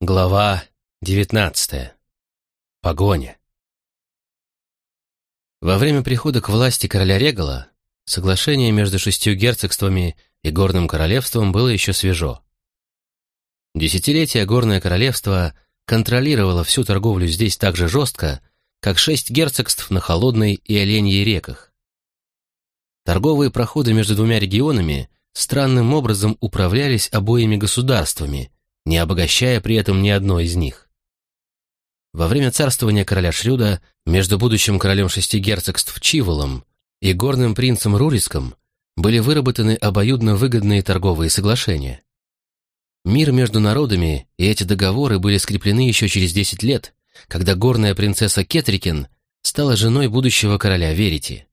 Глава девятнадцатая. Погоня. Во время прихода к власти короля Регала соглашение между шестью герцогствами и Горным королевством было еще свежо. Десятилетия Горное королевство контролировало всю торговлю здесь так же жестко, как шесть герцогств на Холодной и Оленьей реках. Торговые проходы между двумя регионами странным образом управлялись обоими государствами – не обогащая при этом ни одно из них. Во время царствования короля Шрюда между будущим королем шести герцогств Чиволом и горным принцем Руриском были выработаны обоюдно выгодные торговые соглашения. Мир между народами и эти договоры были скреплены еще через 10 лет, когда горная принцесса Кетрикен стала женой будущего короля Верити.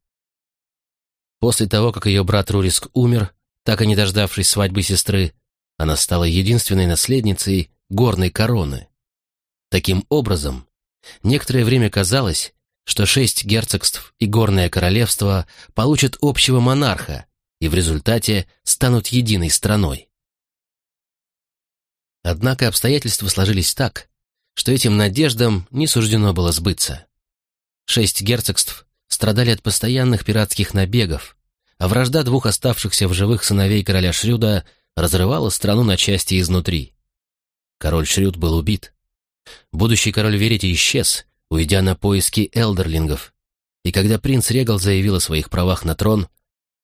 После того, как ее брат Руриск умер, так и не дождавшись свадьбы сестры, она стала единственной наследницей горной короны. Таким образом, некоторое время казалось, что шесть герцогств и горное королевство получат общего монарха и в результате станут единой страной. Однако обстоятельства сложились так, что этим надеждам не суждено было сбыться. Шесть герцогств страдали от постоянных пиратских набегов, а вражда двух оставшихся в живых сыновей короля Шрюда разрывала страну на части изнутри. Король Шрюд был убит. Будущий король Верити исчез, уйдя на поиски элдерлингов. И когда принц Регал заявил о своих правах на трон,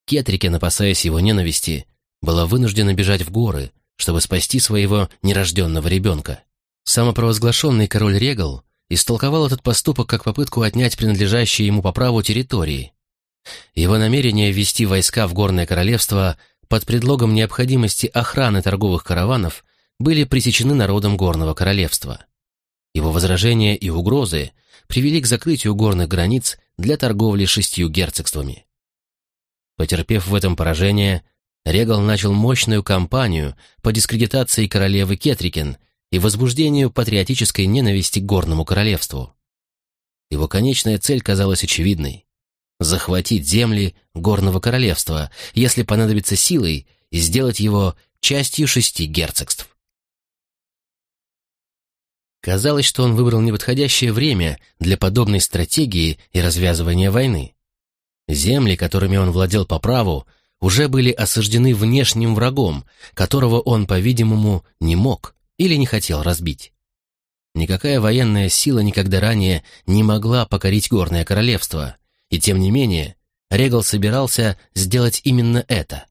Кетрикен, опасаясь его ненависти, была вынуждена бежать в горы, чтобы спасти своего нерожденного ребенка. Самопровозглашенный король Регал истолковал этот поступок как попытку отнять принадлежащие ему по праву территории. Его намерение ввести войска в Горное Королевство под предлогом необходимости охраны торговых караванов были пресечены народом Горного Королевства. Его возражения и угрозы привели к закрытию горных границ для торговли шестью герцогствами. Потерпев в этом поражение, Регал начал мощную кампанию по дискредитации королевы Кетрикен и возбуждению патриотической ненависти к Горному Королевству. Его конечная цель казалась очевидной захватить земли Горного Королевства, если понадобится силой, и сделать его частью шести герцогств. Казалось, что он выбрал неподходящее время для подобной стратегии и развязывания войны. Земли, которыми он владел по праву, уже были осаждены внешним врагом, которого он, по-видимому, не мог или не хотел разбить. Никакая военная сила никогда ранее не могла покорить Горное Королевство, и тем не менее, Регал собирался сделать именно это.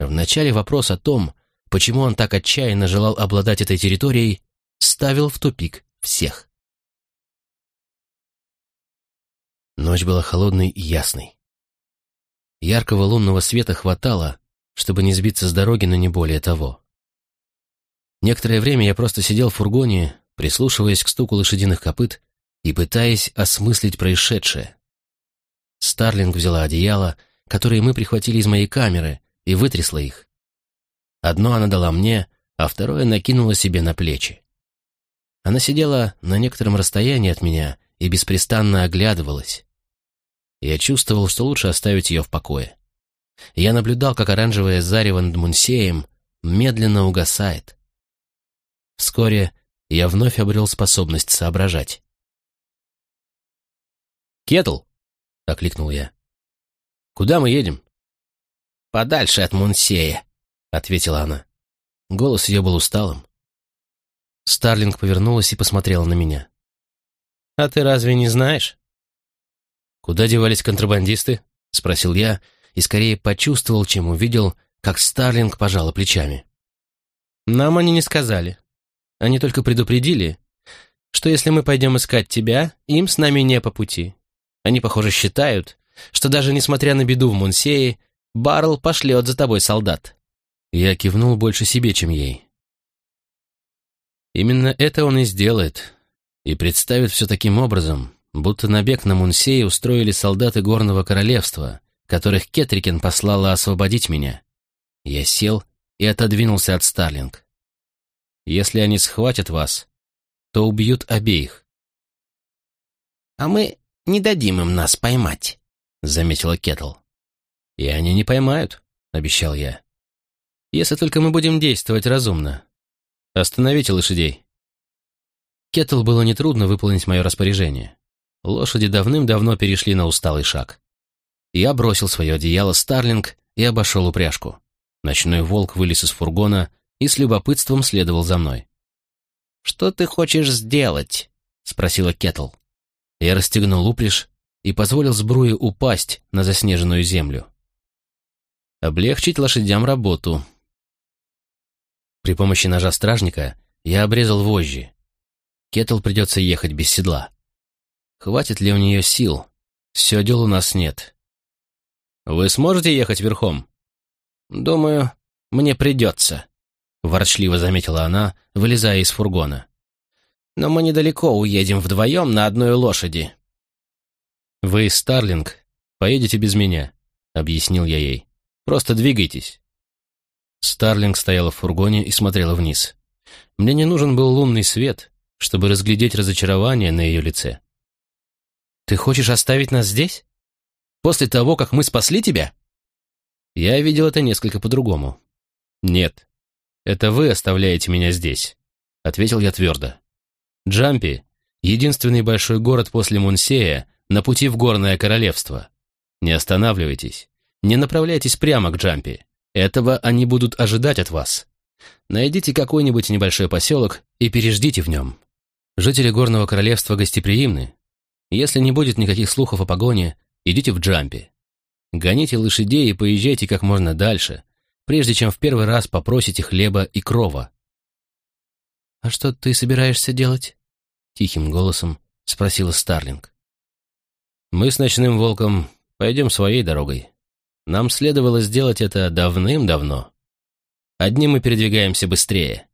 Вначале вопрос о том, почему он так отчаянно желал обладать этой территорией, ставил в тупик всех. Ночь была холодной и ясной. Яркого лунного света хватало, чтобы не сбиться с дороги, но не более того. Некоторое время я просто сидел в фургоне, прислушиваясь к стуку лошадиных копыт и пытаясь осмыслить происшедшее. Старлинг взяла одеяло, которое мы прихватили из моей камеры, и вытрясла их. Одно она дала мне, а второе накинула себе на плечи. Она сидела на некотором расстоянии от меня и беспрестанно оглядывалась. Я чувствовал, что лучше оставить ее в покое. Я наблюдал, как оранжевое зарево над Мунсеем медленно угасает. Вскоре я вновь обрел способность соображать. «Кетл!» — окликнул я. «Куда мы едем?» «Подальше от Мунсея», — ответила она. Голос ее был усталым. Старлинг повернулась и посмотрела на меня. «А ты разве не знаешь?» «Куда девались контрабандисты?» — спросил я, и скорее почувствовал, чем увидел, как Старлинг пожала плечами. «Нам они не сказали. Они только предупредили, что если мы пойдем искать тебя, им с нами не по пути. Они, похоже, считают, что даже несмотря на беду в Мунсее, Барл пошлет за тобой солдат. Я кивнул больше себе, чем ей. Именно это он и сделает, и представит все таким образом, будто набег на Мунсей устроили солдаты Горного Королевства, которых Кетрикен послала освободить меня. Я сел и отодвинулся от Старлинг. Если они схватят вас, то убьют обеих. «А мы не дадим им нас поймать», — заметила Кетл. «И они не поймают», — обещал я. «Если только мы будем действовать разумно. «Остановите лошадей». Кеттл было нетрудно выполнить мое распоряжение. Лошади давным-давно перешли на усталый шаг. Я бросил свое одеяло Старлинг и обошел упряжку. Ночной волк вылез из фургона и с любопытством следовал за мной. «Что ты хочешь сделать?» — спросила Кеттл. Я расстегнул упряжь и позволил сбруе упасть на заснеженную землю. Облегчить лошадям работу. При помощи ножа стражника я обрезал вожжи. Кеттл придется ехать без седла. Хватит ли у нее сил? Седел у нас нет. Вы сможете ехать верхом? Думаю, мне придется, ворчливо заметила она, вылезая из фургона. Но мы недалеко уедем вдвоем на одной лошади. Вы, Старлинг, поедете без меня, объяснил я ей. Просто двигайтесь. Старлинг стояла в фургоне и смотрела вниз. Мне не нужен был лунный свет, чтобы разглядеть разочарование на ее лице. «Ты хочешь оставить нас здесь? После того, как мы спасли тебя?» Я видел это несколько по-другому. «Нет, это вы оставляете меня здесь», — ответил я твердо. Джампи — единственный большой город после Мунсея на пути в Горное Королевство. Не останавливайтесь, не направляйтесь прямо к Джампи. Этого они будут ожидать от вас. Найдите какой-нибудь небольшой поселок и переждите в нем. Жители Горного Королевства гостеприимны. Если не будет никаких слухов о погоне, идите в Джампи. Гоните лошадей и поезжайте как можно дальше, прежде чем в первый раз попросите хлеба и крова. «А что ты собираешься делать?» — тихим голосом спросила Старлинг. «Мы с ночным волком пойдем своей дорогой. Нам следовало сделать это давным-давно. Одни мы передвигаемся быстрее».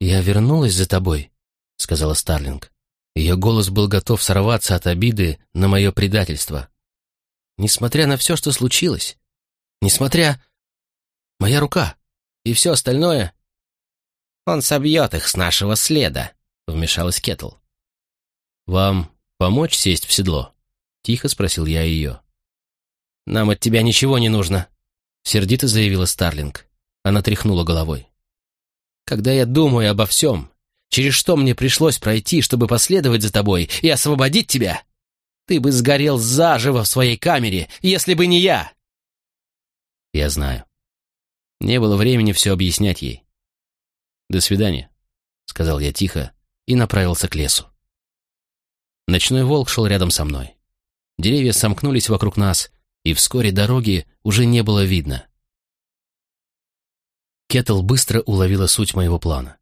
«Я вернулась за тобой», — сказала Старлинг. Ее голос был готов сорваться от обиды на мое предательство. Несмотря на все, что случилось, несмотря... Моя рука и все остальное... «Он собьет их с нашего следа», — вмешалась Кетл. «Вам помочь сесть в седло?» — тихо спросил я ее. «Нам от тебя ничего не нужно», — сердито заявила Старлинг. Она тряхнула головой. «Когда я думаю обо всем, через что мне пришлось пройти, чтобы последовать за тобой и освободить тебя, ты бы сгорел заживо в своей камере, если бы не я!» «Я знаю. Не было времени все объяснять ей. До свидания», — сказал я тихо и направился к лесу. Ночной волк шел рядом со мной. Деревья сомкнулись вокруг нас, и вскоре дороги уже не было видно. Кеттл быстро уловила суть моего плана.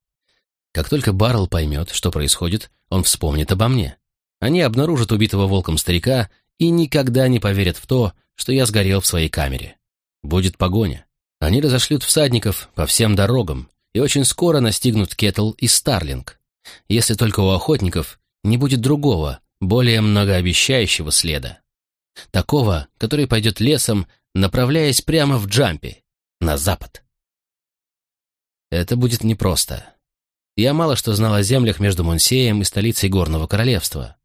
Как только Баррелл поймет, что происходит, он вспомнит обо мне. Они обнаружат убитого волком старика и никогда не поверят в то, что я сгорел в своей камере. Будет погоня. Они разошлют всадников по всем дорогам и очень скоро настигнут Кеттл и Старлинг. Если только у охотников не будет другого, более многообещающего следа. Такого, который пойдет лесом, направляясь прямо в Джампи, на запад. Это будет непросто. Я мало что знал о землях между Монсеем и столицей Горного Королевства.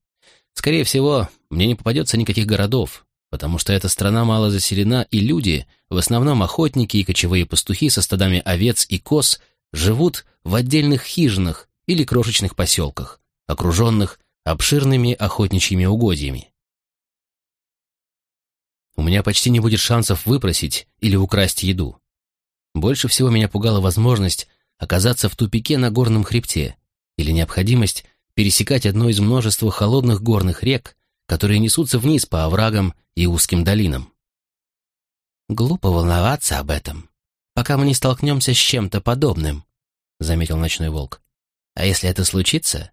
Скорее всего, мне не попадется никаких городов, потому что эта страна мало заселена, и люди, в основном охотники и кочевые пастухи со стадами овец и коз, живут в отдельных хижинах или крошечных поселках, окруженных обширными охотничьими угодьями. У меня почти не будет шансов выпросить или украсть еду. Больше всего меня пугала возможность оказаться в тупике на горном хребте или необходимость пересекать одно из множества холодных горных рек, которые несутся вниз по оврагам и узким долинам. «Глупо волноваться об этом, пока мы не столкнемся с чем-то подобным», — заметил ночной волк. «А если это случится,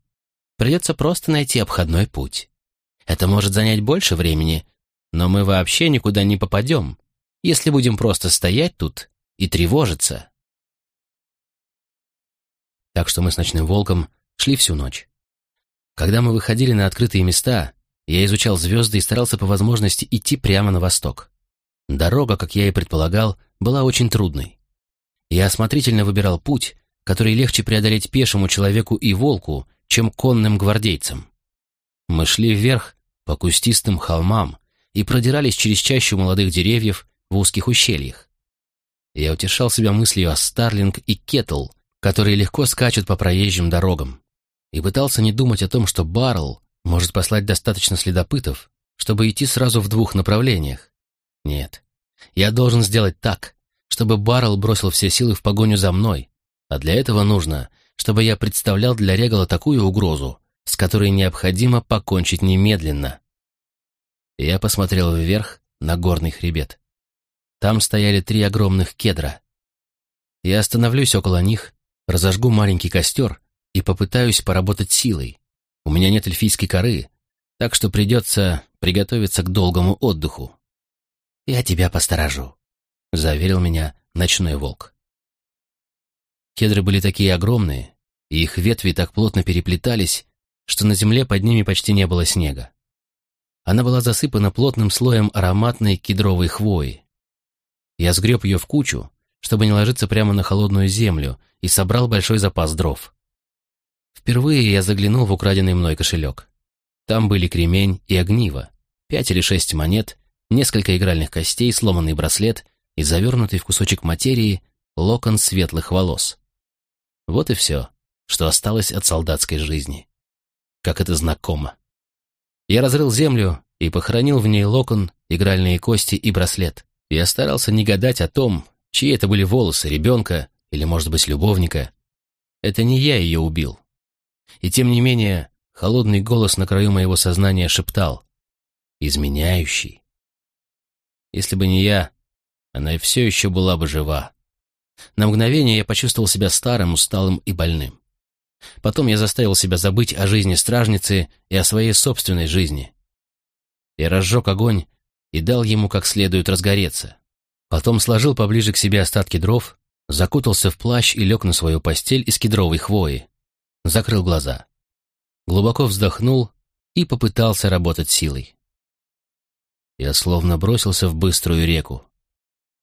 придется просто найти обходной путь. Это может занять больше времени, но мы вообще никуда не попадем, если будем просто стоять тут и тревожиться». Так что мы с ночным волком шли всю ночь. Когда мы выходили на открытые места, я изучал звезды и старался по возможности идти прямо на восток. Дорога, как я и предполагал, была очень трудной. Я осмотрительно выбирал путь, который легче преодолеть пешему человеку и волку, чем конным гвардейцам. Мы шли вверх по кустистым холмам и продирались через чащу молодых деревьев в узких ущельях. Я утешал себя мыслью о Старлинг и Кеттл, которые легко скачут по проезжим дорогам, и пытался не думать о том, что Баррелл может послать достаточно следопытов, чтобы идти сразу в двух направлениях. Нет, я должен сделать так, чтобы Баррелл бросил все силы в погоню за мной, а для этого нужно, чтобы я представлял для Регала такую угрозу, с которой необходимо покончить немедленно. Я посмотрел вверх на горный хребет. Там стояли три огромных кедра. Я остановлюсь около них, разожгу маленький костер и попытаюсь поработать силой. У меня нет эльфийской коры, так что придется приготовиться к долгому отдыху. «Я тебя посторожу», — заверил меня ночной волк. Кедры были такие огромные, и их ветви так плотно переплетались, что на земле под ними почти не было снега. Она была засыпана плотным слоем ароматной кедровой хвои. Я сгреб ее в кучу, чтобы не ложиться прямо на холодную землю, и собрал большой запас дров. Впервые я заглянул в украденный мной кошелек. Там были кремень и огниво, пять или шесть монет, несколько игральных костей, сломанный браслет и завернутый в кусочек материи локон светлых волос. Вот и все, что осталось от солдатской жизни. Как это знакомо. Я разрыл землю и похоронил в ней локон, игральные кости и браслет. Я старался не гадать о том, чьи это были волосы, ребенка или, может быть, любовника. Это не я ее убил. И тем не менее, холодный голос на краю моего сознания шептал «Изменяющий». Если бы не я, она и все еще была бы жива. На мгновение я почувствовал себя старым, усталым и больным. Потом я заставил себя забыть о жизни стражницы и о своей собственной жизни. Я разжег огонь и дал ему как следует разгореться. Потом сложил поближе к себе остатки дров, закутался в плащ и лег на свою постель из кедровой хвои. Закрыл глаза. Глубоко вздохнул и попытался работать силой. Я словно бросился в быструю реку.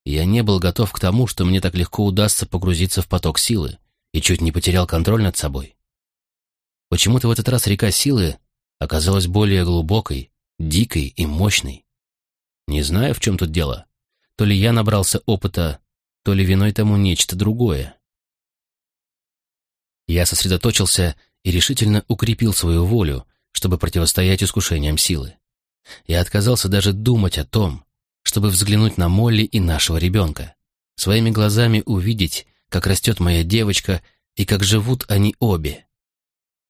Я не был готов к тому, что мне так легко удастся погрузиться в поток силы, и чуть не потерял контроль над собой. Почему-то в этот раз река силы оказалась более глубокой, дикой и мощной. Не знаю, в чем тут дело. То ли я набрался опыта, то ли виной тому нечто другое. Я сосредоточился и решительно укрепил свою волю, чтобы противостоять искушениям силы. Я отказался даже думать о том, чтобы взглянуть на Молли и нашего ребенка, своими глазами увидеть, как растет моя девочка и как живут они обе.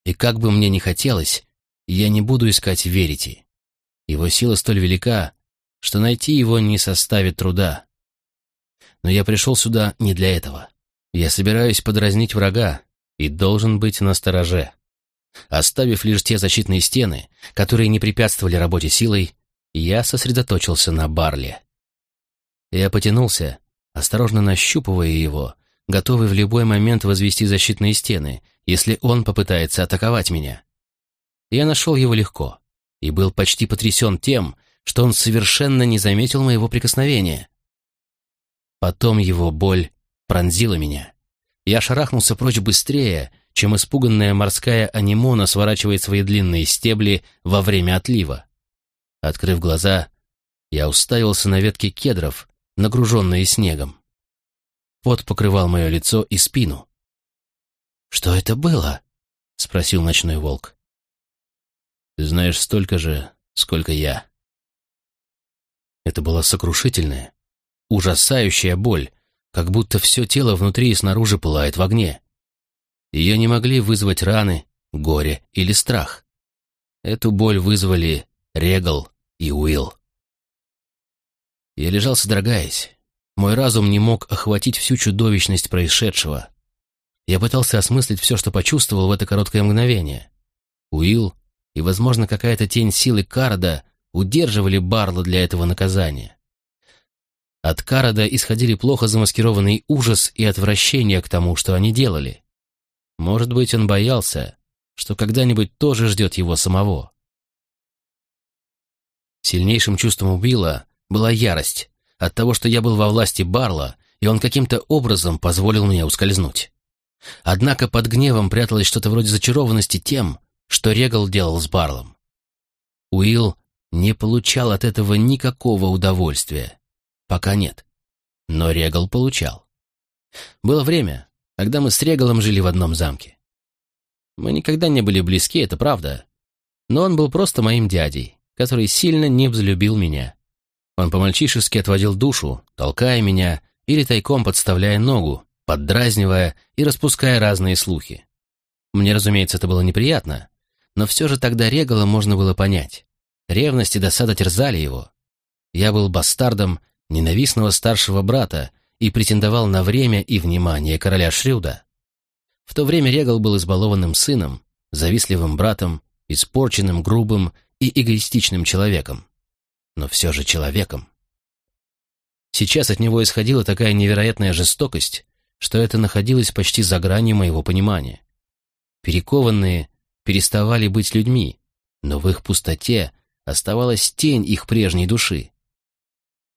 И как бы мне ни хотелось, я не буду искать Верити. Его сила столь велика, что найти его не составит труда. Но я пришел сюда не для этого. Я собираюсь подразнить врага и должен быть настороже. Оставив лишь те защитные стены, которые не препятствовали работе силой, я сосредоточился на Барле. Я потянулся, осторожно нащупывая его, готовый в любой момент возвести защитные стены, если он попытается атаковать меня. Я нашел его легко и был почти потрясен тем, что он совершенно не заметил моего прикосновения. Потом его боль пронзила меня. Я шарахнулся прочь быстрее, чем испуганная морская анимона сворачивает свои длинные стебли во время отлива. Открыв глаза, я уставился на ветки кедров, нагруженные снегом. Пот покрывал мое лицо и спину. «Что это было?» — спросил ночной волк. «Ты знаешь столько же, сколько я». Это была сокрушительная, ужасающая боль, как будто все тело внутри и снаружи пылает в огне. Ее не могли вызвать раны, горе или страх. Эту боль вызвали Регал и Уилл. Я лежал содрогаясь. Мой разум не мог охватить всю чудовищность происшедшего. Я пытался осмыслить все, что почувствовал в это короткое мгновение. Уилл и, возможно, какая-то тень силы Карда удерживали Барла для этого наказания. От Карада исходили плохо замаскированный ужас и отвращение к тому, что они делали. Может быть, он боялся, что когда-нибудь тоже ждет его самого. Сильнейшим чувством убила была ярость от того, что я был во власти Барла, и он каким-то образом позволил мне ускользнуть. Однако под гневом пряталось что-то вроде зачарованности тем, что Регал делал с Барлом. Уилл не получал от этого никакого удовольствия. Пока нет. Но Регал получал. Было время, Тогда мы с Регалом жили в одном замке. Мы никогда не были близки, это правда. Но он был просто моим дядей, который сильно не взлюбил меня. Он по-мальчишески отводил душу, толкая меня или тайком подставляя ногу, поддразнивая и распуская разные слухи. Мне, разумеется, это было неприятно, но все же тогда Регала можно было понять. Ревность и досада терзали его. Я был бастардом ненавистного старшего брата и претендовал на время и внимание короля Шрюда. В то время Регал был избалованным сыном, завистливым братом, испорченным, грубым и эгоистичным человеком. Но все же человеком. Сейчас от него исходила такая невероятная жестокость, что это находилось почти за гранью моего понимания. Перекованные переставали быть людьми, но в их пустоте оставалась тень их прежней души.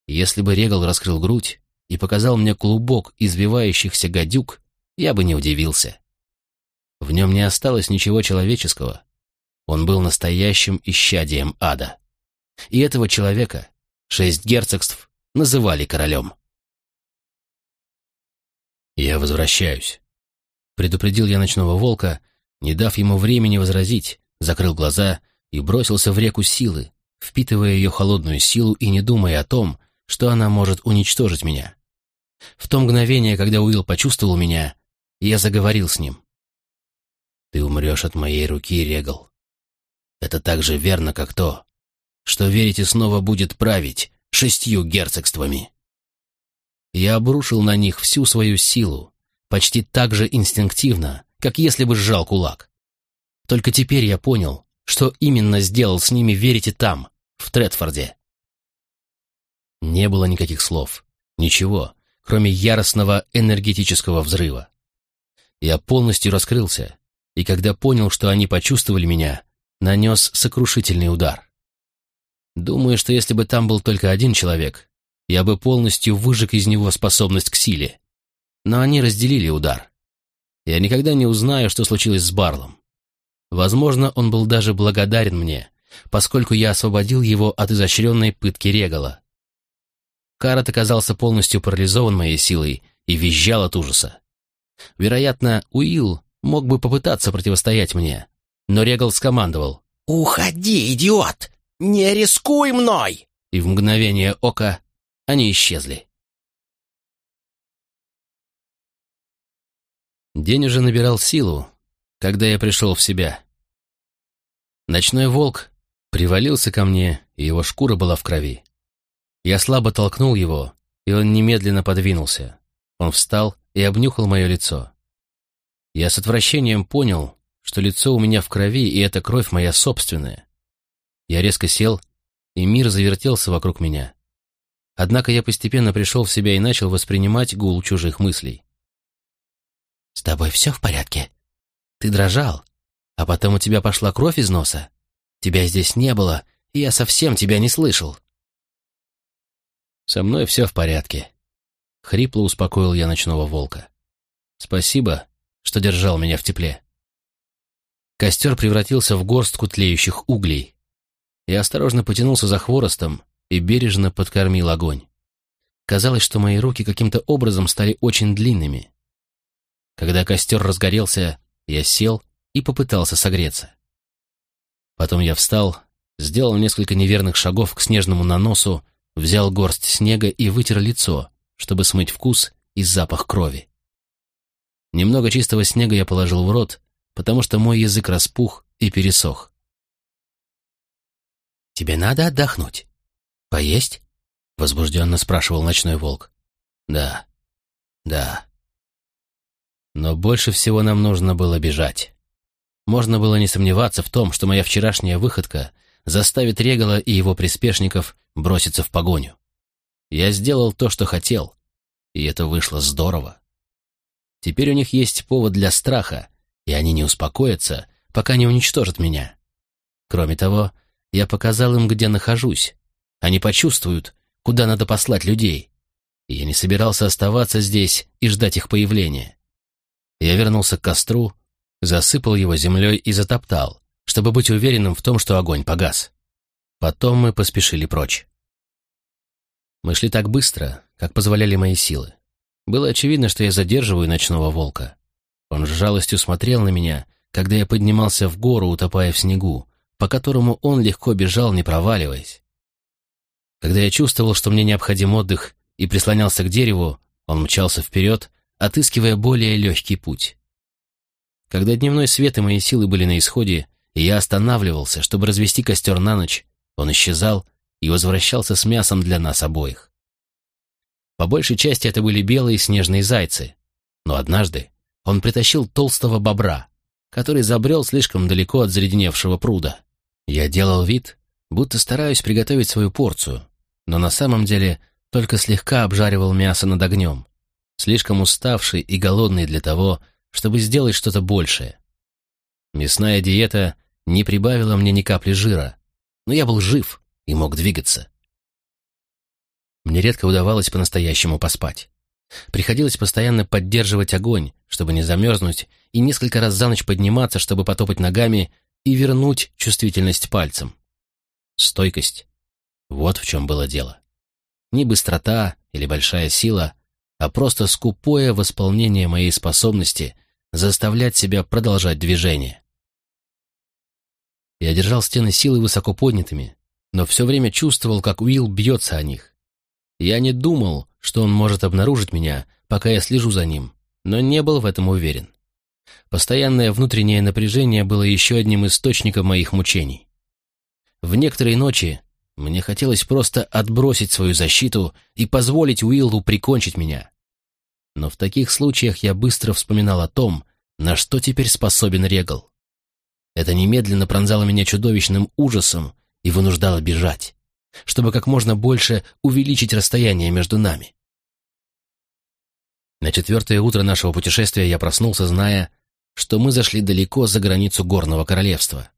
Если бы Регал раскрыл грудь и показал мне клубок извивающихся гадюк, я бы не удивился. В нем не осталось ничего человеческого. Он был настоящим исчадием ада. И этого человека, шесть герцогств, называли королем. «Я возвращаюсь», — предупредил я ночного волка, не дав ему времени возразить, закрыл глаза и бросился в реку силы, впитывая ее холодную силу и не думая о том, что она может уничтожить меня. В то мгновение, когда Уилл почувствовал меня, я заговорил с ним. «Ты умрешь от моей руки, Регал. Это так же верно, как то, что верите снова будет править шестью герцогствами». Я обрушил на них всю свою силу, почти так же инстинктивно, как если бы сжал кулак. Только теперь я понял, что именно сделал с ними верите там, в Тредфорде. Не было никаких слов, ничего, кроме яростного энергетического взрыва. Я полностью раскрылся, и когда понял, что они почувствовали меня, нанес сокрушительный удар. Думаю, что если бы там был только один человек, я бы полностью выжег из него способность к силе. Но они разделили удар. Я никогда не узнаю, что случилось с Барлом. Возможно, он был даже благодарен мне, поскольку я освободил его от изощренной пытки Регала. Карат оказался полностью парализован моей силой и визжал от ужаса. Вероятно, Уилл мог бы попытаться противостоять мне, но Регал скомандовал «Уходи, идиот! Не рискуй мной!» И в мгновение ока они исчезли. День уже набирал силу, когда я пришел в себя. Ночной волк привалился ко мне, и его шкура была в крови. Я слабо толкнул его, и он немедленно подвинулся. Он встал и обнюхал мое лицо. Я с отвращением понял, что лицо у меня в крови, и эта кровь моя собственная. Я резко сел, и мир завертелся вокруг меня. Однако я постепенно пришел в себя и начал воспринимать гул чужих мыслей. «С тобой все в порядке? Ты дрожал, а потом у тебя пошла кровь из носа. Тебя здесь не было, и я совсем тебя не слышал». «Со мной все в порядке», — хрипло успокоил я ночного волка. «Спасибо, что держал меня в тепле». Костер превратился в горстку тлеющих углей. Я осторожно потянулся за хворостом, и бережно подкормил огонь. Казалось, что мои руки каким-то образом стали очень длинными. Когда костер разгорелся, я сел и попытался согреться. Потом я встал, сделал несколько неверных шагов к снежному наносу, взял горсть снега и вытер лицо, чтобы смыть вкус и запах крови. Немного чистого снега я положил в рот, потому что мой язык распух и пересох. «Тебе надо отдохнуть», «Поесть?» — возбужденно спрашивал ночной волк. «Да, да». Но больше всего нам нужно было бежать. Можно было не сомневаться в том, что моя вчерашняя выходка заставит Регала и его приспешников броситься в погоню. Я сделал то, что хотел, и это вышло здорово. Теперь у них есть повод для страха, и они не успокоятся, пока не уничтожат меня. Кроме того, я показал им, где нахожусь, они почувствуют, куда надо послать людей. И я не собирался оставаться здесь и ждать их появления. Я вернулся к костру, засыпал его землей и затоптал, чтобы быть уверенным в том, что огонь погас. Потом мы поспешили прочь. Мы шли так быстро, как позволяли мои силы. Было очевидно, что я задерживаю ночного волка. Он с жалостью смотрел на меня, когда я поднимался в гору, утопая в снегу, по которому он легко бежал, не проваливаясь. Когда я чувствовал, что мне необходим отдых, и прислонялся к дереву, он мчался вперед, отыскивая более легкий путь. Когда дневной свет и мои силы были на исходе, и я останавливался, чтобы развести костер на ночь, он исчезал и возвращался с мясом для нас обоих. По большей части это были белые снежные зайцы, но однажды он притащил толстого бобра, который забрел слишком далеко от заледеневшего пруда. Я делал вид, будто стараюсь приготовить свою порцию, но на самом деле только слегка обжаривал мясо над огнем, слишком уставший и голодный для того, чтобы сделать что-то большее. Мясная диета не прибавила мне ни капли жира, но я был жив и мог двигаться. Мне редко удавалось по-настоящему поспать. Приходилось постоянно поддерживать огонь, чтобы не замерзнуть, и несколько раз за ночь подниматься, чтобы потопать ногами и вернуть чувствительность пальцем. Стойкость. Вот в чем было дело. Не быстрота или большая сила, а просто скупое восполнение моей способности заставлять себя продолжать движение. Я держал стены силы высоко поднятыми, но все время чувствовал, как Уилл бьется о них. Я не думал, что он может обнаружить меня, пока я слежу за ним, но не был в этом уверен. Постоянное внутреннее напряжение было еще одним источником моих мучений. В некоторые ночи мне хотелось просто отбросить свою защиту и позволить Уиллу прикончить меня. Но в таких случаях я быстро вспоминал о том, на что теперь способен Регал. Это немедленно пронзало меня чудовищным ужасом и вынуждало бежать, чтобы как можно больше увеличить расстояние между нами. На четвертое утро нашего путешествия я проснулся, зная, что мы зашли далеко за границу горного королевства.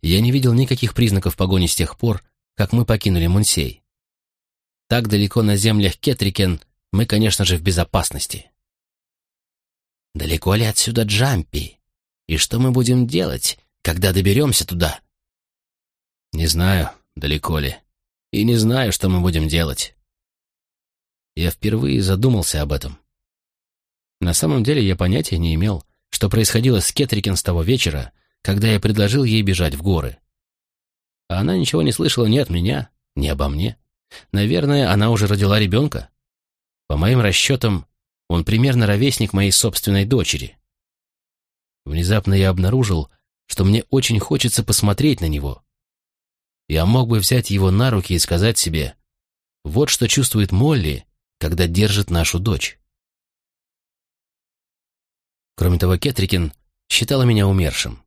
Я не видел никаких признаков погони с тех пор, как мы покинули Мунсей. Так далеко на землях Кетрикен мы, конечно же, в безопасности. Далеко ли отсюда Джампи? И что мы будем делать, когда доберемся туда? Не знаю, далеко ли. И не знаю, что мы будем делать. Я впервые задумался об этом. На самом деле я понятия не имел, что происходило с Кетрикен с того вечера, когда я предложил ей бежать в горы. А она ничего не слышала ни от меня, ни обо мне. Наверное, она уже родила ребенка. По моим расчетам, он примерно ровесник моей собственной дочери. Внезапно я обнаружил, что мне очень хочется посмотреть на него. Я мог бы взять его на руки и сказать себе, вот что чувствует Молли, когда держит нашу дочь. Кроме того, Кетрикин считала меня умершим.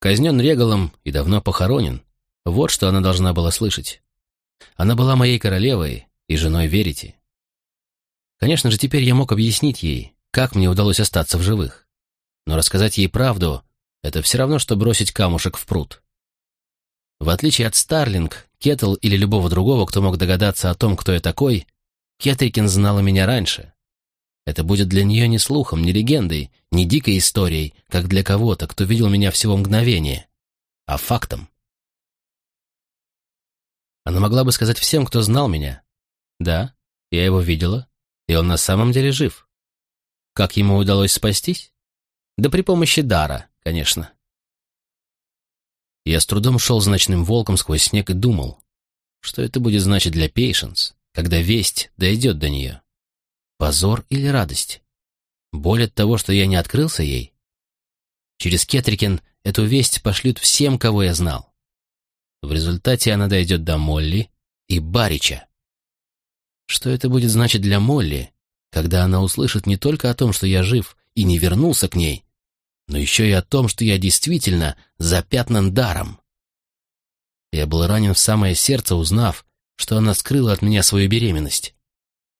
Казнен регалом и давно похоронен. Вот что она должна была слышать. Она была моей королевой и женой Верити. Конечно же, теперь я мог объяснить ей, как мне удалось остаться в живых. Но рассказать ей правду — это все равно, что бросить камушек в пруд. В отличие от Старлинг, Кеттл или любого другого, кто мог догадаться о том, кто я такой, Кетрикин знала меня раньше. Это будет для нее не слухом, не легендой, не дикой историей, как для кого-то, кто видел меня всего мгновение, а фактом. Она могла бы сказать всем, кто знал меня. Да, я его видела, и он на самом деле жив. Как ему удалось спастись? Да при помощи дара, конечно. Я с трудом шел за ночным волком сквозь снег и думал, что это будет значить для Пейшенс, когда весть дойдет до нее. Позор или радость? Боль от того, что я не открылся ей? Через Кетрикен эту весть пошлют всем, кого я знал. В результате она дойдет до Молли и Барича. Что это будет значить для Молли, когда она услышит не только о том, что я жив и не вернулся к ней, но еще и о том, что я действительно запятнан даром? Я был ранен в самое сердце, узнав, что она скрыла от меня свою беременность.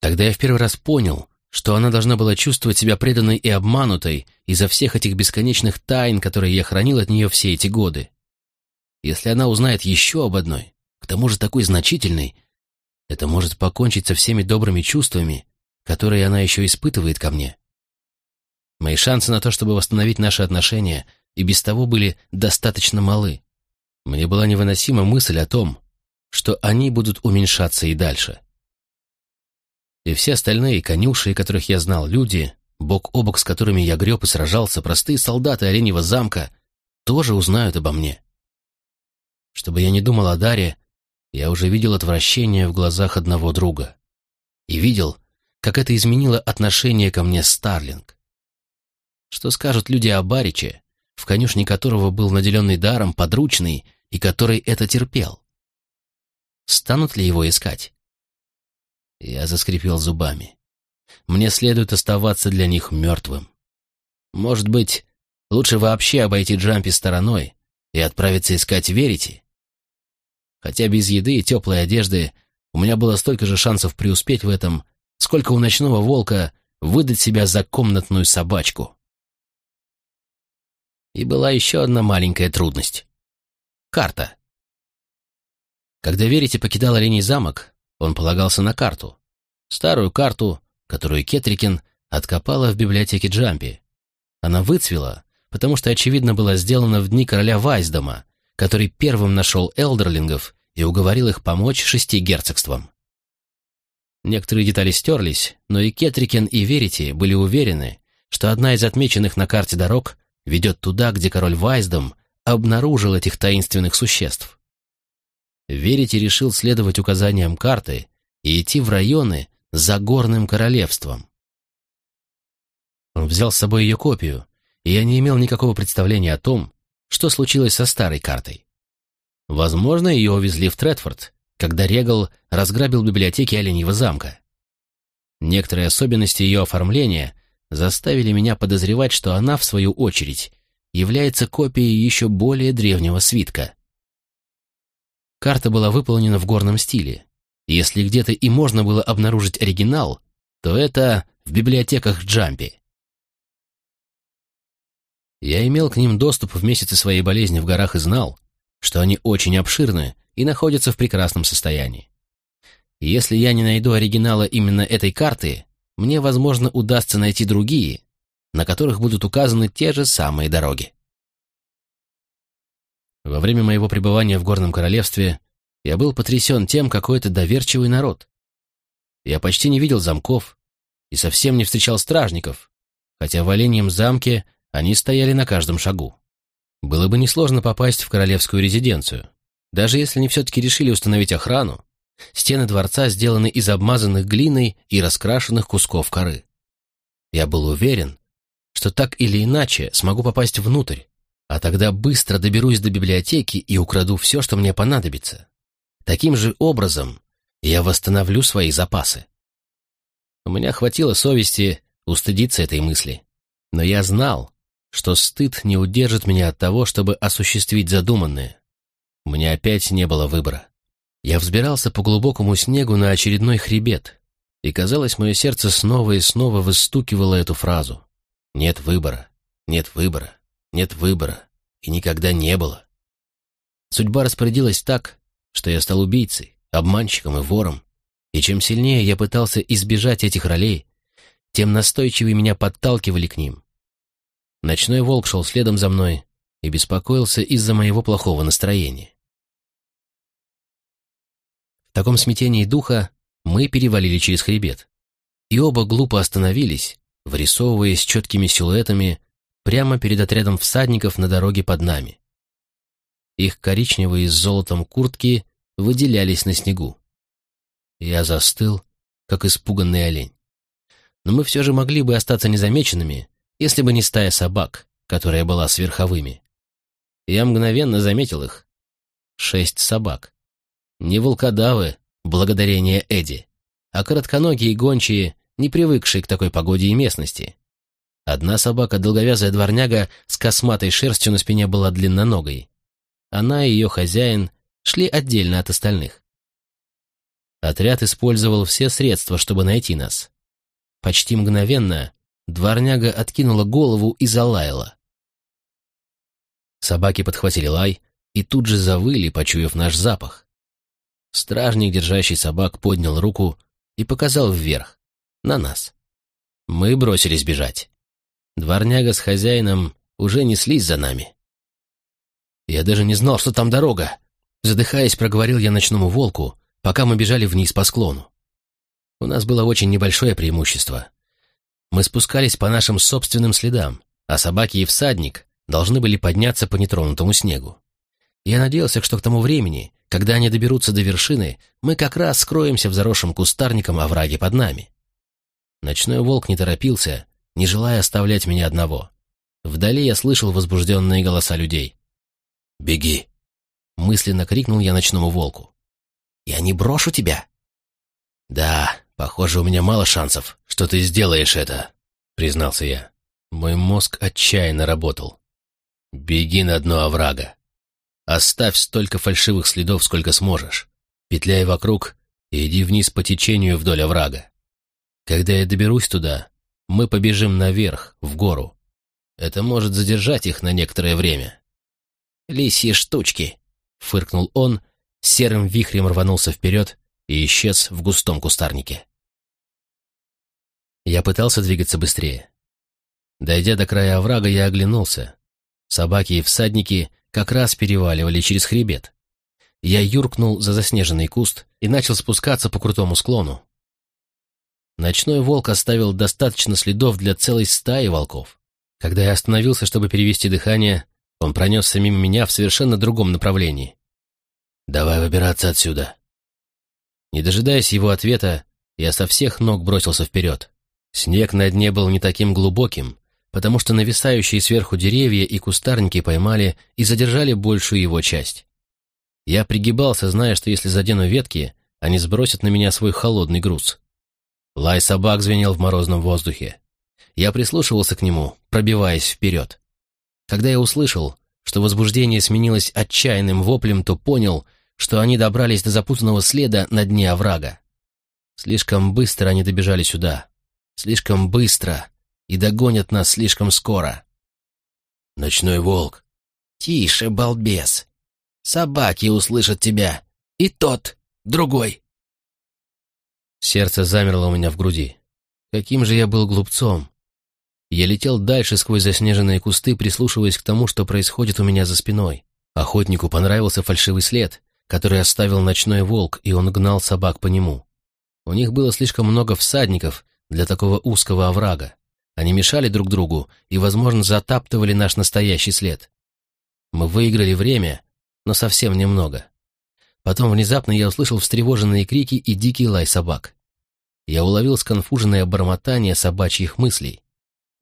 Тогда я в первый раз понял, что она должна была чувствовать себя преданной и обманутой из-за всех этих бесконечных тайн, которые я хранил от нее все эти годы. Если она узнает еще об одной, к тому же такой значительной, это может покончить со всеми добрыми чувствами, которые она еще испытывает ко мне. Мои шансы на то, чтобы восстановить наши отношения, и без того были достаточно малы. Мне была невыносима мысль о том, что они будут уменьшаться и дальше. И все остальные конюши, которых я знал, люди, бок о бок с которыми я греб и сражался, простые солдаты Оленьего замка, тоже узнают обо мне. Чтобы я не думал о Даре, я уже видел отвращение в глазах одного друга. И видел, как это изменило отношение ко мне Старлинг. Что скажут люди о Бариче, в конюшне которого был наделенный даром подручный и который это терпел? Станут ли его искать? Я заскрипел зубами. Мне следует оставаться для них мертвым. Может быть, лучше вообще обойти Джампи стороной и отправиться искать Верити? Хотя без еды и теплой одежды у меня было столько же шансов преуспеть в этом, сколько у ночного волка выдать себя за комнатную собачку. И была еще одна маленькая трудность. Карта. Когда Верите покидал Оленей замок, он полагался на карту. Старую карту, которую Кетрикин откопала в библиотеке Джампи. Она выцвела, потому что, очевидно, была сделана в дни короля Вайсдома, который первым нашел элдерлингов и уговорил их помочь шести герцогствам. Некоторые детали стерлись, но и Кетрикен, и Верити были уверены, что одна из отмеченных на карте дорог ведет туда, где король Вайсдом обнаружил этих таинственных существ. Верити решил следовать указаниям карты и идти в районы за горным королевством. Он взял с собой ее копию, и я не имел никакого представления о том, что случилось со старой картой. Возможно, ее увезли в Тредфорд, когда Регал разграбил библиотеки Оленьего замка. Некоторые особенности ее оформления заставили меня подозревать, что она, в свою очередь, является копией еще более древнего свитка. Карта была выполнена в горном стиле. Если где-то и можно было обнаружить оригинал, то это в библиотеках Джампи. Я имел к ним доступ в месяцы своей болезни в горах и знал, что они очень обширны и находятся в прекрасном состоянии. Если я не найду оригинала именно этой карты, мне, возможно, удастся найти другие, на которых будут указаны те же самые дороги. Во время моего пребывания в Горном Королевстве я был потрясен тем, какой это доверчивый народ. Я почти не видел замков и совсем не встречал стражников, хотя в Оленьем замке они стояли на каждом шагу. Было бы несложно попасть в королевскую резиденцию. Даже если они все-таки решили установить охрану, стены дворца сделаны из обмазанных глиной и раскрашенных кусков коры. Я был уверен, что так или иначе смогу попасть внутрь, а тогда быстро доберусь до библиотеки и украду все, что мне понадобится. Таким же образом я восстановлю свои запасы. У меня хватило совести устыдиться этой мысли, но я знал, что стыд не удержит меня от того, чтобы осуществить задуманное. У меня опять не было выбора. Я взбирался по глубокому снегу на очередной хребет, и, казалось, мое сердце снова и снова выстукивало эту фразу. «Нет выбора, нет выбора, нет выбора, и никогда не было». Судьба распорядилась так, что я стал убийцей, обманщиком и вором, и чем сильнее я пытался избежать этих ролей, тем настойчивее меня подталкивали к ним, Ночной волк шел следом за мной и беспокоился из-за моего плохого настроения. В таком смятении духа мы перевалили через хребет, и оба глупо остановились, вырисовываясь четкими силуэтами прямо перед отрядом всадников на дороге под нами. Их коричневые с золотом куртки выделялись на снегу. Я застыл, как испуганный олень. Но мы все же могли бы остаться незамеченными, если бы не стая собак, которая была с верховыми. Я мгновенно заметил их. Шесть собак. Не волкодавы, благодарение Эдди, а коротконогие гончие, не привыкшие к такой погоде и местности. Одна собака, долговязая дворняга, с косматой шерстью на спине была длинноногой. Она и ее хозяин шли отдельно от остальных. Отряд использовал все средства, чтобы найти нас. Почти мгновенно Дворняга откинула голову и залаяла. Собаки подхватили лай и тут же завыли, почуяв наш запах. Стражник, держащий собак, поднял руку и показал вверх, на нас. Мы бросились бежать. Дворняга с хозяином уже неслись за нами. Я даже не знал, что там дорога. Задыхаясь, проговорил я ночному волку, пока мы бежали вниз по склону. У нас было очень небольшое преимущество. Мы спускались по нашим собственным следам, а собаки и всадник должны были подняться по нетронутому снегу. Я надеялся, что к тому времени, когда они доберутся до вершины, мы как раз скроемся в заросшем кустарником овраге под нами. Ночной волк не торопился, не желая оставлять меня одного. Вдали я слышал возбужденные голоса людей. «Беги!» — мысленно крикнул я ночному волку. «Я не брошу тебя!» «Да, похоже, у меня мало шансов, что ты сделаешь это», — признался я. Мой мозг отчаянно работал. «Беги на дно оврага. Оставь столько фальшивых следов, сколько сможешь. Петляй вокруг и иди вниз по течению вдоль оврага. Когда я доберусь туда, мы побежим наверх, в гору. Это может задержать их на некоторое время». «Лисьи штучки», — фыркнул он, серым вихрем рванулся вперед и исчез в густом кустарнике. Я пытался двигаться быстрее. Дойдя до края оврага, я оглянулся. Собаки и всадники как раз переваливали через хребет. Я юркнул за заснеженный куст и начал спускаться по крутому склону. Ночной волк оставил достаточно следов для целой стаи волков. Когда я остановился, чтобы перевести дыхание, он пронесся мимо меня в совершенно другом направлении. «Давай выбираться отсюда», не дожидаясь его ответа, я со всех ног бросился вперед. Снег на дне был не таким глубоким, потому что нависающие сверху деревья и кустарники поймали и задержали большую его часть. Я пригибался, зная, что если задену ветки, они сбросят на меня свой холодный груз. Лай собак звенел в морозном воздухе. Я прислушивался к нему, пробиваясь вперед. Когда я услышал, что возбуждение сменилось отчаянным воплем, то понял — что они добрались до запутанного следа на дне оврага. Слишком быстро они добежали сюда. Слишком быстро. И догонят нас слишком скоро. Ночной волк. Тише, балбес. Собаки услышат тебя. И тот, другой. Сердце замерло у меня в груди. Каким же я был глупцом. Я летел дальше сквозь заснеженные кусты, прислушиваясь к тому, что происходит у меня за спиной. Охотнику понравился фальшивый след, который оставил ночной волк, и он гнал собак по нему. У них было слишком много всадников для такого узкого оврага. Они мешали друг другу и, возможно, затаптывали наш настоящий след. Мы выиграли время, но совсем немного. Потом внезапно я услышал встревоженные крики и дикий лай собак. Я уловил сконфуженное бормотание собачьих мыслей.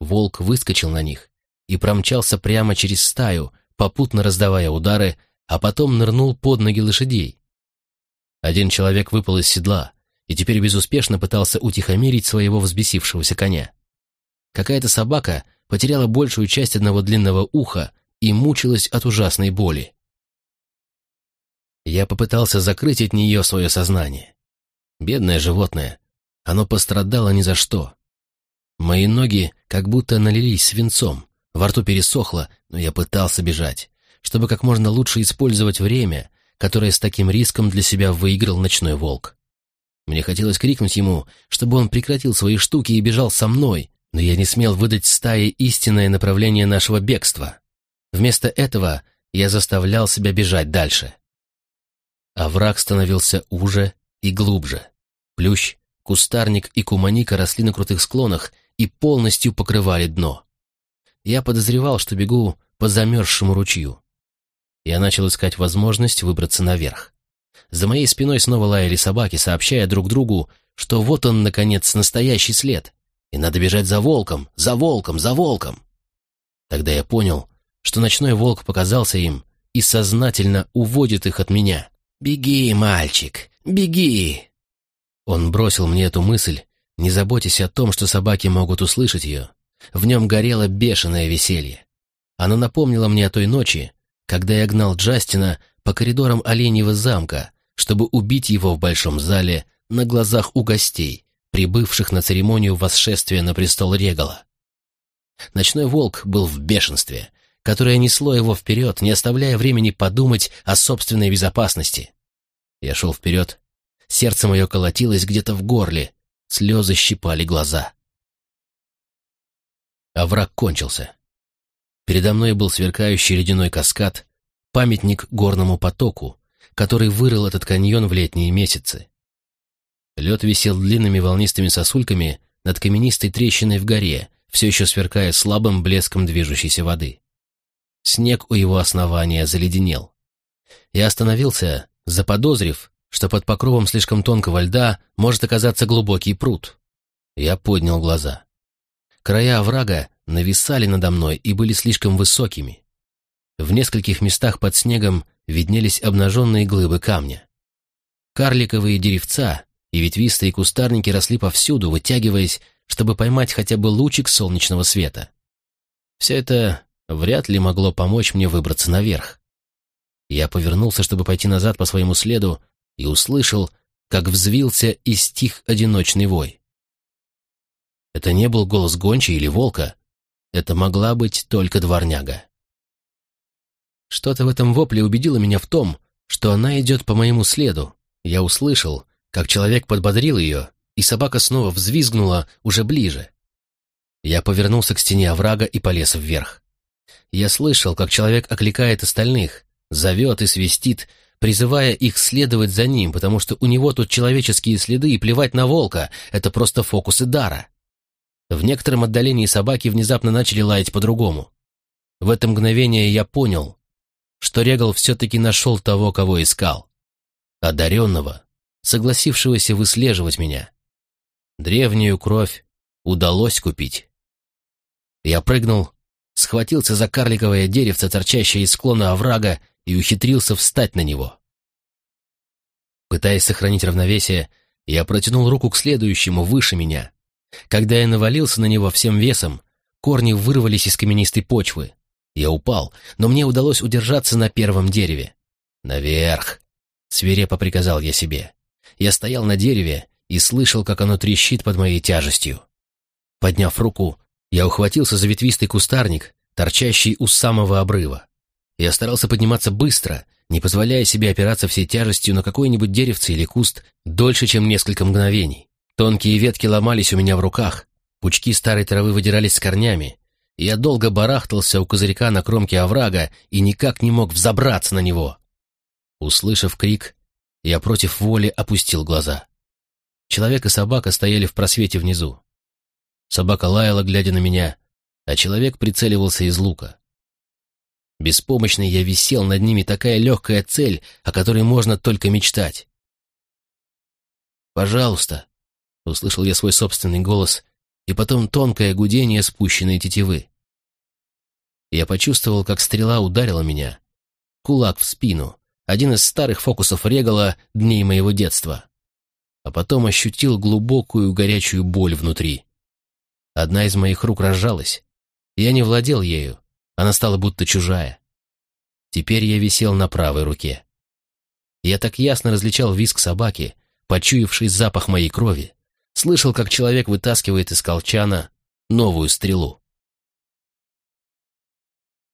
Волк выскочил на них и промчался прямо через стаю, попутно раздавая удары, а потом нырнул под ноги лошадей. Один человек выпал из седла и теперь безуспешно пытался утихомирить своего взбесившегося коня. Какая-то собака потеряла большую часть одного длинного уха и мучилась от ужасной боли. Я попытался закрыть от нее свое сознание. Бедное животное, оно пострадало ни за что. Мои ноги как будто налились свинцом, во рту пересохло, но я пытался бежать чтобы как можно лучше использовать время, которое с таким риском для себя выиграл ночной волк. Мне хотелось крикнуть ему, чтобы он прекратил свои штуки и бежал со мной, но я не смел выдать стае истинное направление нашего бегства. Вместо этого я заставлял себя бежать дальше. А враг становился уже и глубже. Плющ, кустарник и куманика росли на крутых склонах и полностью покрывали дно. Я подозревал, что бегу по замерзшему ручью. Я начал искать возможность выбраться наверх. За моей спиной снова лаяли собаки, сообщая друг другу, что вот он, наконец, настоящий след, и надо бежать за волком, за волком, за волком. Тогда я понял, что ночной волк показался им и сознательно уводит их от меня. «Беги, мальчик, беги!» Он бросил мне эту мысль, не заботясь о том, что собаки могут услышать ее. В нем горело бешеное веселье. Оно напомнило мне о той ночи, когда я гнал Джастина по коридорам Оленьего замка, чтобы убить его в большом зале на глазах у гостей, прибывших на церемонию восшествия на престол Регала. Ночной волк был в бешенстве, которое несло его вперед, не оставляя времени подумать о собственной безопасности. Я шел вперед, сердце мое колотилось где-то в горле, слезы щипали глаза. А враг кончился. Передо мной был сверкающий ледяной каскад, памятник горному потоку, который вырыл этот каньон в летние месяцы. Лед висел длинными волнистыми сосульками над каменистой трещиной в горе, все еще сверкая слабым блеском движущейся воды. Снег у его основания заледенел. Я остановился, заподозрив, что под покровом слишком тонкого льда может оказаться глубокий пруд. Я поднял глаза. Края оврага нависали надо мной и были слишком высокими. В нескольких местах под снегом виднелись обнаженные глыбы камня. Карликовые деревца и ветвистые кустарники росли повсюду, вытягиваясь, чтобы поймать хотя бы лучик солнечного света. Все это вряд ли могло помочь мне выбраться наверх. Я повернулся, чтобы пойти назад по своему следу, и услышал, как взвился и стих одиночный вой. Это не был голос гонча или волка. Это могла быть только дворняга. Что-то в этом вопле убедило меня в том, что она идет по моему следу. Я услышал, как человек подбодрил ее, и собака снова взвизгнула уже ближе. Я повернулся к стене оврага и полез вверх. Я слышал, как человек окликает остальных, зовет и свистит, призывая их следовать за ним, потому что у него тут человеческие следы, и плевать на волка — это просто фокусы дара. В некотором отдалении собаки внезапно начали лаять по-другому. В это мгновение я понял, что Регал все-таки нашел того, кого искал. Одаренного, согласившегося выслеживать меня. Древнюю кровь удалось купить. Я прыгнул, схватился за карликовое деревце, торчащее из склона оврага, и ухитрился встать на него. Пытаясь сохранить равновесие, я протянул руку к следующему, выше меня. Когда я навалился на него всем весом, корни вырвались из каменистой почвы. Я упал, но мне удалось удержаться на первом дереве. «Наверх!» — свирепо приказал я себе. Я стоял на дереве и слышал, как оно трещит под моей тяжестью. Подняв руку, я ухватился за ветвистый кустарник, торчащий у самого обрыва. Я старался подниматься быстро, не позволяя себе опираться всей тяжестью на какое-нибудь деревце или куст дольше, чем несколько мгновений. Тонкие ветки ломались у меня в руках, пучки старой травы выдирались с корнями. И я долго барахтался у козырька на кромке оврага и никак не мог взобраться на него. Услышав крик, я против воли опустил глаза. Человек и собака стояли в просвете внизу. Собака лаяла, глядя на меня, а человек прицеливался из лука. Беспомощный я висел над ними такая легкая цель, о которой можно только мечтать. «Пожалуйста», — услышал я свой собственный голос, и потом тонкое гудение спущенной тетивы. Я почувствовал, как стрела ударила меня. Кулак в спину, один из старых фокусов Регала дней моего детства. А потом ощутил глубокую горячую боль внутри. Одна из моих рук разжалась. Я не владел ею, она стала будто чужая. Теперь я висел на правой руке. Я так ясно различал визг собаки, почуявший запах моей крови, слышал, как человек вытаскивает из колчана новую стрелу.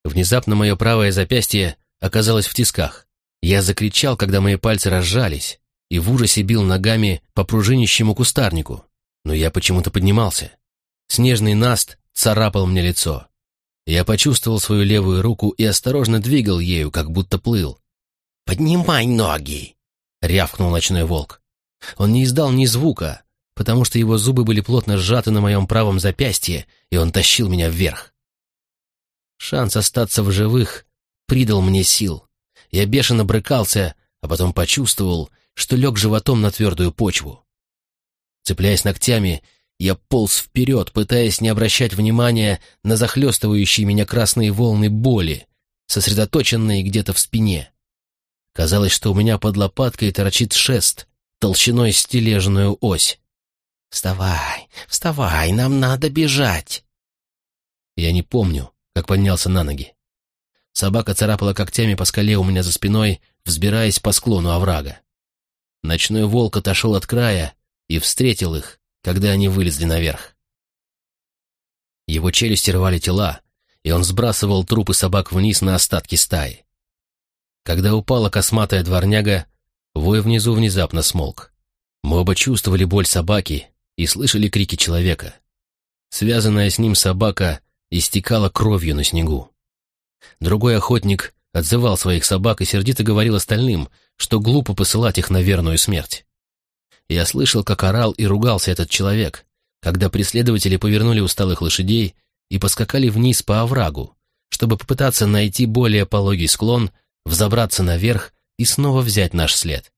Внезапно мое правое запястье оказалось в тисках. Я закричал, когда мои пальцы разжались, и в ужасе бил ногами по пружинищему кустарнику. Но я почему-то поднимался. Снежный наст царапал мне лицо. Я почувствовал свою левую руку и осторожно двигал ею, как будто плыл. «Поднимай ноги!» — рявкнул ночной волк. Он не издал ни звука, потому что его зубы были плотно сжаты на моем правом запястье, и он тащил меня вверх. Шанс остаться в живых придал мне сил. Я бешено брыкался, а потом почувствовал, что лег животом на твердую почву. Цепляясь ногтями, я полз вперед, пытаясь не обращать внимания на захлестывающие меня красные волны боли, сосредоточенные где-то в спине. Казалось, что у меня под лопаткой торчит шест, толщиной стележную ось. «Вставай, вставай, нам надо бежать!» Я не помню, как поднялся на ноги. Собака царапала когтями по скале у меня за спиной, взбираясь по склону оврага. Ночной волк отошел от края и встретил их, когда они вылезли наверх. Его челюсти рвали тела, и он сбрасывал трупы собак вниз на остатки стаи. Когда упала косматая дворняга, вой внизу внезапно смолк. Мы оба чувствовали боль собаки и слышали крики человека. Связанная с ним собака истекала кровью на снегу. Другой охотник отзывал своих собак и сердито говорил остальным, что глупо посылать их на верную смерть. Я слышал, как орал и ругался этот человек, когда преследователи повернули усталых лошадей и поскакали вниз по оврагу, чтобы попытаться найти более пологий склон, взобраться наверх и снова взять наш след.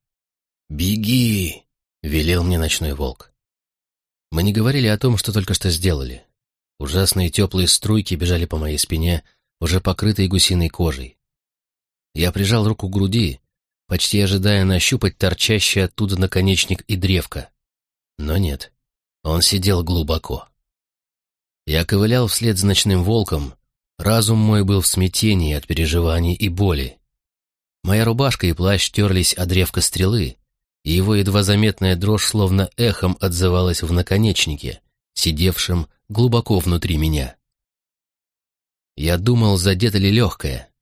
«Беги!» — велел мне ночной волк. Мы не говорили о том, что только что сделали. Ужасные теплые струйки бежали по моей спине, уже покрытой гусиной кожей. Я прижал руку к груди, почти ожидая нащупать торчащий оттуда наконечник и древко. Но нет, он сидел глубоко. Я ковылял вслед за ночным волком, разум мой был в смятении от переживаний и боли. Моя рубашка и плащ терлись о древко стрелы, и его едва заметная дрожь словно эхом отзывалась в наконечнике, сидевшем глубоко внутри меня. Я думал, задето ли легкое.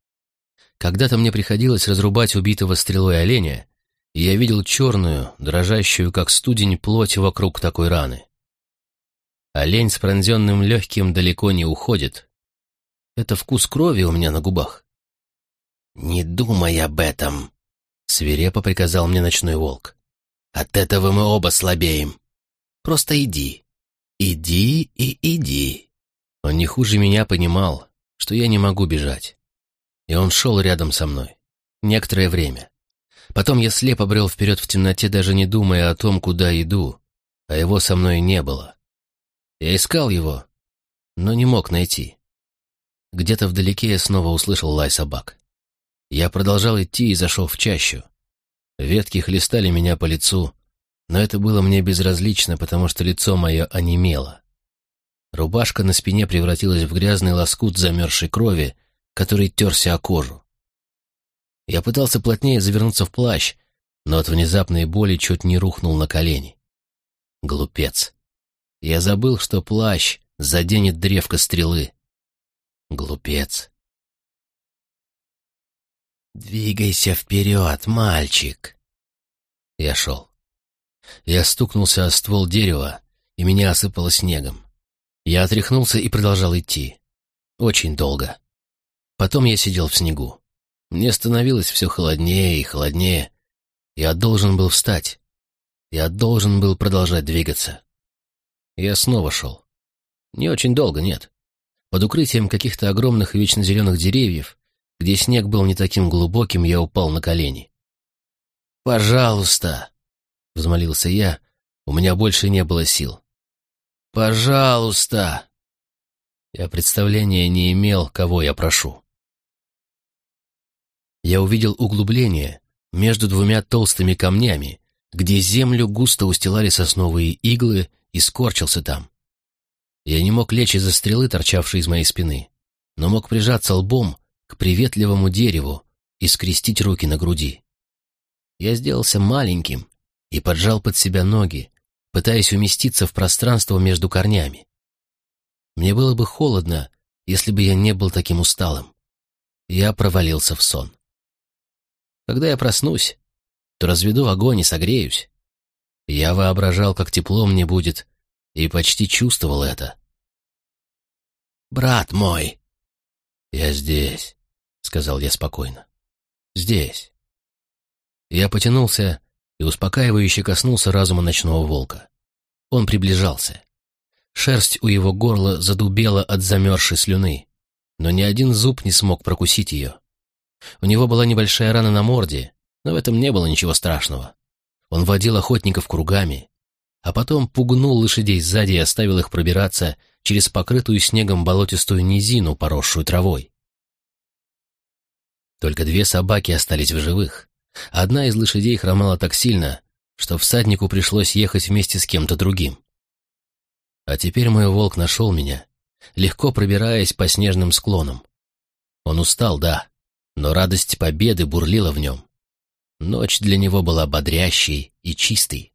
Когда-то мне приходилось разрубать убитого стрелой оленя, и я видел черную, дрожащую, как студень, плоть вокруг такой раны. Олень с пронзенным легким далеко не уходит. Это вкус крови у меня на губах. «Не думай об этом», — свирепо приказал мне ночной волк. «От этого мы оба слабеем. Просто иди. Иди и иди». Он не хуже меня понимал, что я не могу бежать. И он шел рядом со мной. Некоторое время. Потом я слепо брел вперед в темноте, даже не думая о том, куда иду, а его со мной не было. Я искал его, но не мог найти. Где-то вдалеке я снова услышал лай собак. Я продолжал идти и зашел в чащу. Ветки хлестали меня по лицу, но это было мне безразлично, потому что лицо мое онемело. Рубашка на спине превратилась в грязный лоскут замерзшей крови, который терся о кожу. Я пытался плотнее завернуться в плащ, но от внезапной боли чуть не рухнул на колени. Глупец. Я забыл, что плащ заденет древко стрелы. Глупец. «Двигайся вперед, мальчик!» Я шел. Я стукнулся о ствол дерева, и меня осыпало снегом. Я отряхнулся и продолжал идти. Очень долго. Потом я сидел в снегу. Мне становилось все холоднее и холоднее. Я должен был встать. Я должен был продолжать двигаться. Я снова шел. Не очень долго, нет. Под укрытием каких-то огромных вечно зеленых деревьев, где снег был не таким глубоким, я упал на колени. «Пожалуйста!» — взмолился я. У меня больше не было сил. «Пожалуйста!» Я представления не имел, кого я прошу. Я увидел углубление между двумя толстыми камнями, где землю густо устилали сосновые иглы, и скорчился там. Я не мог лечь из-за стрелы, торчавшей из моей спины, но мог прижаться лбом к приветливому дереву и скрестить руки на груди. Я сделался маленьким и поджал под себя ноги, пытаясь уместиться в пространство между корнями. Мне было бы холодно, если бы я не был таким усталым. Я провалился в сон. Когда я проснусь, то разведу огонь и согреюсь. Я воображал, как тепло мне будет, и почти чувствовал это. «Брат мой!» «Я здесь», — сказал я спокойно. «Здесь». Я потянулся успокаивающе коснулся разума ночного волка. Он приближался. Шерсть у его горла задубела от замерзшей слюны, но ни один зуб не смог прокусить ее. У него была небольшая рана на морде, но в этом не было ничего страшного. Он водил охотников кругами, а потом пугнул лошадей сзади и оставил их пробираться через покрытую снегом болотистую низину, поросшую травой. Только две собаки остались в живых. Одна из лошадей хромала так сильно, что всаднику пришлось ехать вместе с кем-то другим. А теперь мой волк нашел меня, легко пробираясь по снежным склонам. Он устал, да, но радость победы бурлила в нем. Ночь для него была бодрящей и чистой.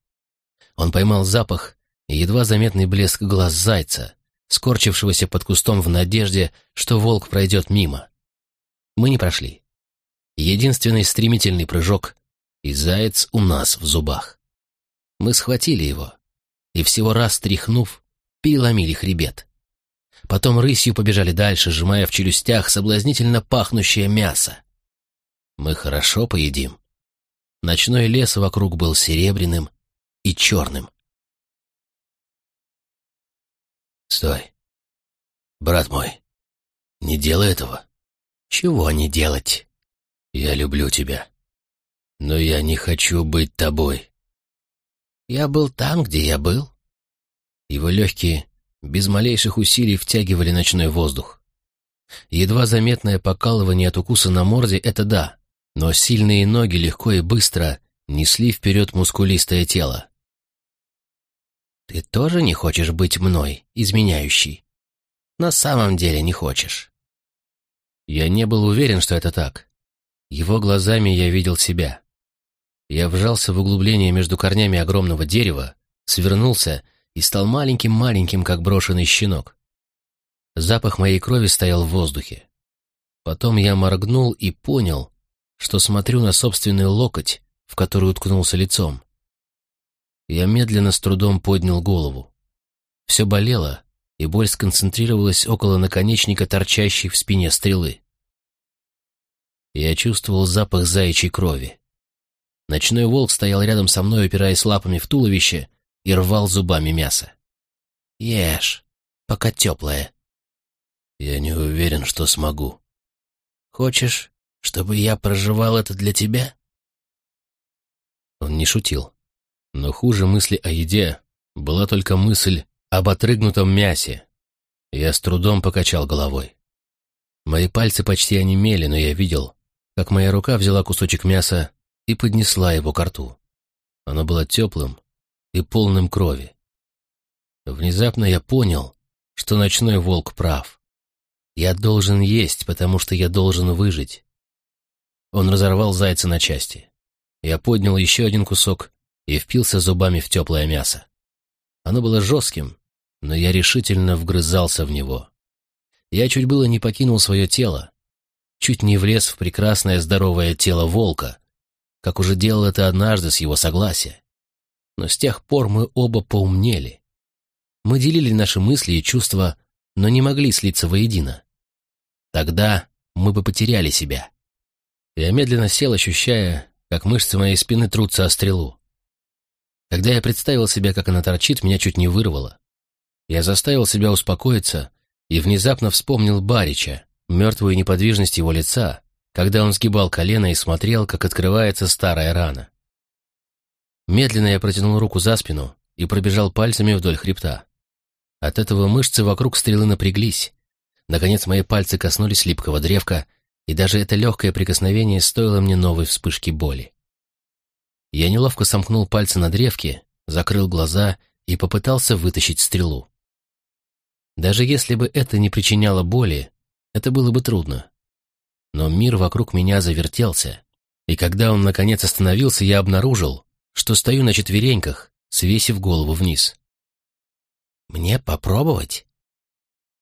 Он поймал запах и едва заметный блеск глаз зайца, скорчившегося под кустом в надежде, что волк пройдет мимо. Мы не прошли. Единственный стремительный прыжок, и заяц у нас в зубах. Мы схватили его, и всего раз тряхнув, переломили хребет. Потом рысью побежали дальше, сжимая в челюстях соблазнительно пахнущее мясо. Мы хорошо поедим. Ночной лес вокруг был серебряным и черным. «Стой! Брат мой, не делай этого!» «Чего не делать?» «Я люблю тебя, но я не хочу быть тобой». «Я был там, где я был». Его легкие без малейших усилий втягивали ночной воздух. Едва заметное покалывание от укуса на морде — это да, но сильные ноги легко и быстро несли вперед мускулистое тело. «Ты тоже не хочешь быть мной, изменяющий? На самом деле не хочешь?» Я не был уверен, что это так. Его глазами я видел себя. Я вжался в углубление между корнями огромного дерева, свернулся и стал маленьким-маленьким, как брошенный щенок. Запах моей крови стоял в воздухе. Потом я моргнул и понял, что смотрю на собственный локоть, в который уткнулся лицом. Я медленно с трудом поднял голову. Все болело, и боль сконцентрировалась около наконечника, торчащей в спине стрелы. Я чувствовал запах заячьей крови. Ночной волк стоял рядом со мной, опираясь лапами в туловище, и рвал зубами мясо. «Ешь, пока теплое». «Я не уверен, что смогу». «Хочешь, чтобы я проживал это для тебя?» Он не шутил. Но хуже мысли о еде была только мысль об отрыгнутом мясе. Я с трудом покачал головой. Мои пальцы почти онемели, но я видел, как моя рука взяла кусочек мяса и поднесла его к рту. Оно было теплым и полным крови. Внезапно я понял, что ночной волк прав. Я должен есть, потому что я должен выжить. Он разорвал зайца на части. Я поднял еще один кусок и впился зубами в теплое мясо. Оно было жестким, но я решительно вгрызался в него. Я чуть было не покинул свое тело, чуть не влез в прекрасное здоровое тело волка, как уже делал это однажды с его согласия. Но с тех пор мы оба поумнели. Мы делили наши мысли и чувства, но не могли слиться воедино. Тогда мы бы потеряли себя. Я медленно сел, ощущая, как мышцы моей спины трутся о стрелу. Когда я представил себе, как она торчит, меня чуть не вырвало. Я заставил себя успокоиться и внезапно вспомнил Барича, мертвую неподвижность его лица, когда он сгибал колено и смотрел, как открывается старая рана. Медленно я протянул руку за спину и пробежал пальцами вдоль хребта. От этого мышцы вокруг стрелы напряглись. Наконец мои пальцы коснулись липкого древка, и даже это легкое прикосновение стоило мне новой вспышки боли. Я неловко сомкнул пальцы на древке, закрыл глаза и попытался вытащить стрелу. Даже если бы это не причиняло боли, это было бы трудно. Но мир вокруг меня завертелся, и когда он наконец остановился, я обнаружил, что стою на четвереньках, свесив голову вниз. «Мне попробовать?»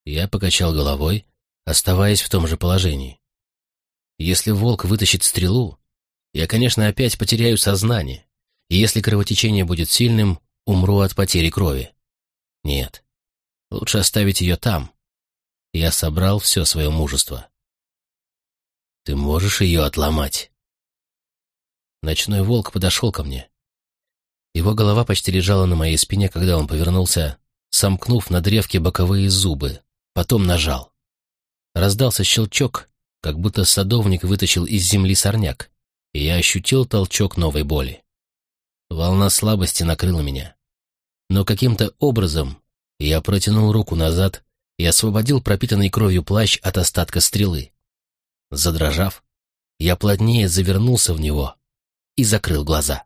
Я покачал головой, оставаясь в том же положении. Если волк вытащит стрелу, я, конечно, опять потеряю сознание, и если кровотечение будет сильным, умру от потери крови. Нет, Лучше оставить ее там. Я собрал все свое мужество. Ты можешь ее отломать? Ночной волк подошел ко мне. Его голова почти лежала на моей спине, когда он повернулся, сомкнув на древке боковые зубы, потом нажал. Раздался щелчок, как будто садовник вытащил из земли сорняк, и я ощутил толчок новой боли. Волна слабости накрыла меня. Но каким-то образом я протянул руку назад и освободил пропитанный кровью плащ от остатка стрелы. Задрожав, я плотнее завернулся в него и закрыл глаза.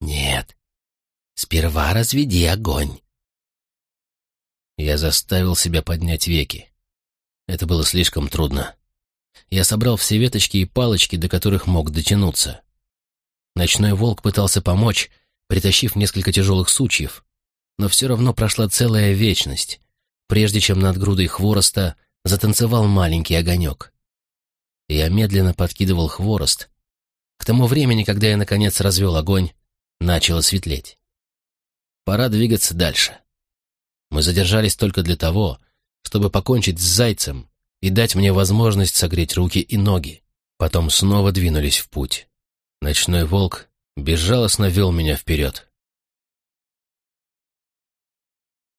«Нет, сперва разведи огонь». Я заставил себя поднять веки. Это было слишком трудно. Я собрал все веточки и палочки, до которых мог дотянуться. Ночной волк пытался помочь, притащив несколько тяжелых сучьев, но все равно прошла целая вечность, прежде чем над грудой хвороста затанцевал маленький огонек. Я медленно подкидывал хворост. К тому времени, когда я, наконец, развел огонь, начало светлеть. Пора двигаться дальше. Мы задержались только для того, чтобы покончить с зайцем и дать мне возможность согреть руки и ноги. Потом снова двинулись в путь. Ночной волк безжалостно вел меня вперед.